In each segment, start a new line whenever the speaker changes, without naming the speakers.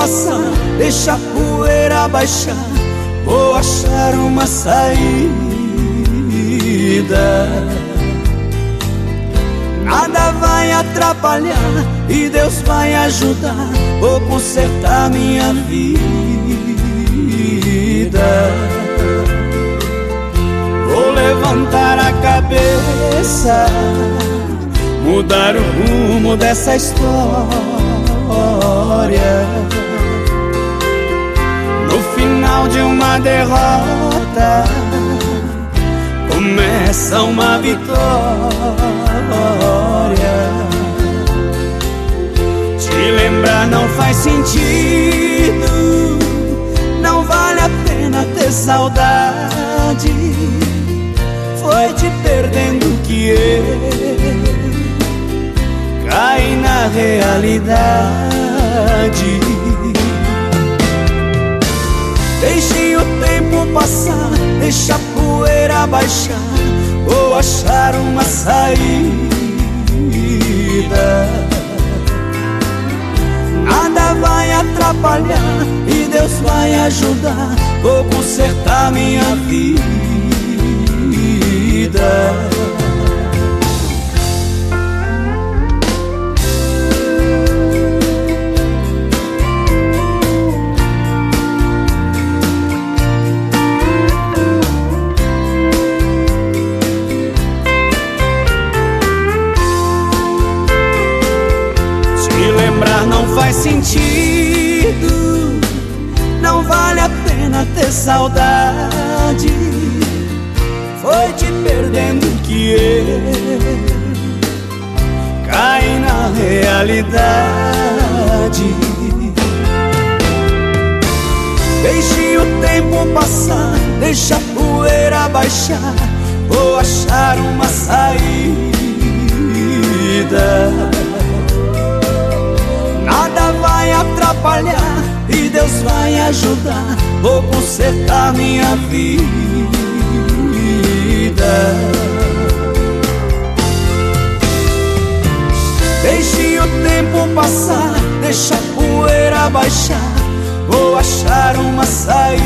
passar, deixa a poeira baixar. Vou achar uma saída. Nada vai atrapalhar e Deus vai ajudar. Vou consertar minha vida. Vou levantar a cabeça, mudar o rumo dessa história. Derrota, começa uma vitória. Te lembrar não faz sentido, não vale a pena ter saudade. Foi te perdendo que eu cai na realidade. Deixe o tempo passar, deixa a poeira baixar. Vou achar uma saída. Nada vai atrapalhar e Deus vai ajudar. Vou consertar minha vida. Não faz sentido, não vale a pena ter saudade. Foi te perdendo que eu caí na realidade. Deixe o tempo passar, deixa a poeira baixar. Vou achar uma saída. Atrapalhar e Deus vai ajudar. Vou consertar minha vida. Deixe o tempo passar, deixa a poeira baixar. Vou achar uma saída.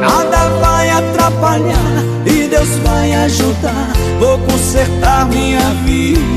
Nada vai atrapalhar e Deus vai ajudar. Vou consertar minha vida.